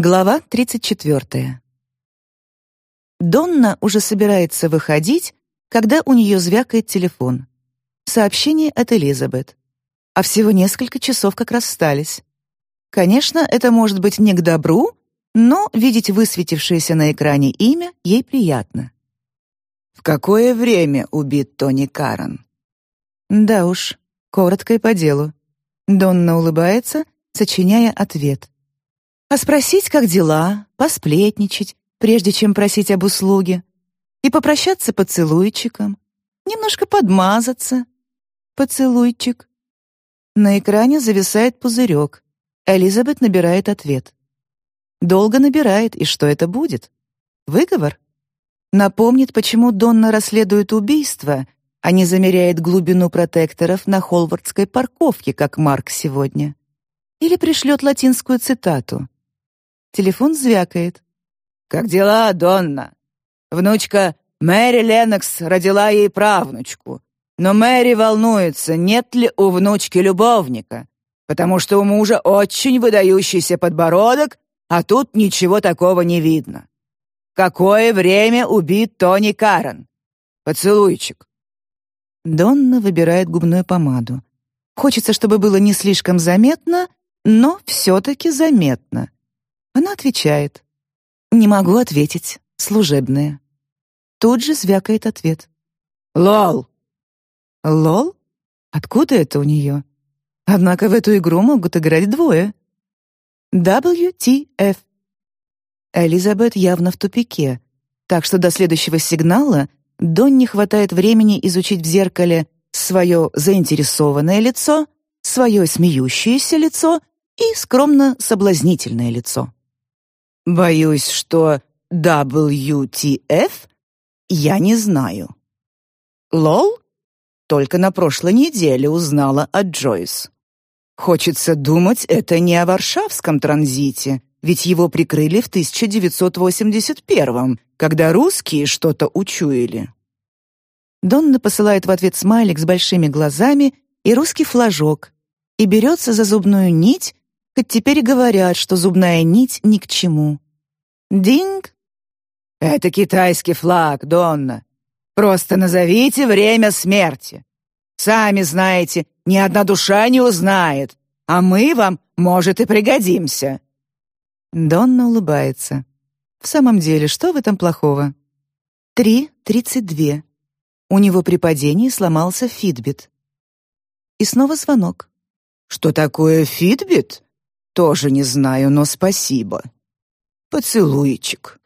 Глава 34. Донна уже собирается выходить, когда у нее звякает телефон. Сообщение от Элизабет. А всего несколько часов как расстались. Конечно, это может быть не к добру, но видеть высветившееся на экране имя ей приятно. В какое время убит Тони Карен? Да уж, коротко и по делу. Донна улыбается, сочиняя ответ. А спросить, как дела, посплетничать, прежде чем просить об услуге, и попрощаться поцелуйчиком, немножко подмазаться. Поцелуйчик. На экране зависает пузырек. Элизабет набирает ответ. Долго набирает, и что это будет? Выговор? Напомнит, почему Донна расследует убийство, а не замеряет глубину протекторов на Холвардской парковке, как Марк сегодня. Или пришлет латинскую цитату. Телефон звякает. «Как дела, Донна? Внучка Мэри Леннокс родила ей правнучку. Но Мэри волнуется, нет ли у внучки любовника, потому что у мужа очень выдающийся подбородок, а тут ничего такого не видно. Какое время убит Тони Карен? Поцелуйчик». Донна выбирает губную помаду. Хочется, чтобы было не слишком заметно, но все-таки заметно. Она отвечает. «Не могу ответить. Служебное». Тут же звякает ответ. «Лол!» «Лол? Откуда это у нее?» Однако в эту игру могут играть двое. WTF. Элизабет явно в тупике, так что до следующего сигнала Дон не хватает времени изучить в зеркале свое заинтересованное лицо, свое смеющееся лицо и скромно соблазнительное лицо. Боюсь, что WTF я не знаю. Лол? Только на прошлой неделе узнала от Джойс. Хочется думать, это не о Варшавском транзите, ведь его прикрыли в 1981 когда русские что-то учуяли. Донна посылает в ответ смайлик с большими глазами и русский флажок и берется за зубную нить, Хоть теперь и говорят, что зубная нить ни к чему. Динг! Это китайский флаг, Донна. Просто назовите время смерти. Сами знаете, ни одна душа не узнает, а мы вам, может, и пригодимся. Донна улыбается. В самом деле, что в этом плохого? Три тридцать две. У него при падении сломался Fitbit. И снова звонок. Что такое Fitbit? Тоже не знаю, но спасибо. Поцелуйчик.